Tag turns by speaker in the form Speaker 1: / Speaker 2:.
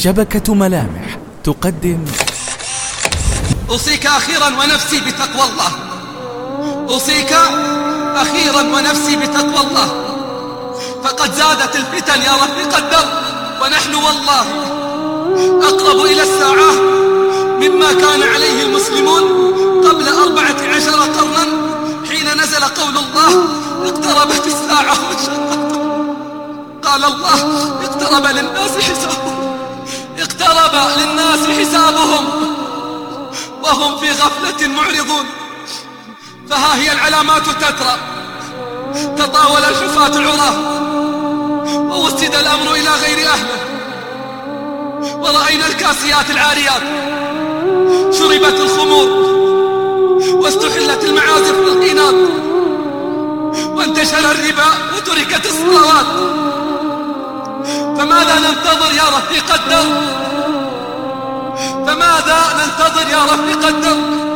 Speaker 1: شبكة ملامح تقدم.
Speaker 2: أوصيك أخيرا ونفسي بتقوى الله. أوصيك أخيرا ونفسي بتقوى الله. فقد زادت الفتن يا رب قدر ونحن والله أقرب إلى الساعة مما كان عليه المسلمون قبل أربعة عشر قرنا حين نزل قول الله اقتربت الساعة قال الله اقترب للناس حسابهم. للناس حسابهم. وهم في غفلة معرضون. فها هي العلامات تترى. تطاول الحفاة العراة ووسد الأمر إلى غير أهله. ورأينا الكاسيات العاريات. شربت الخمور. واستحلت المعازف بالقينات وانتشر الربا وتركت الصلوات. فماذا ننتظر يا رب قدر فماذا ننتظر يا رب قدر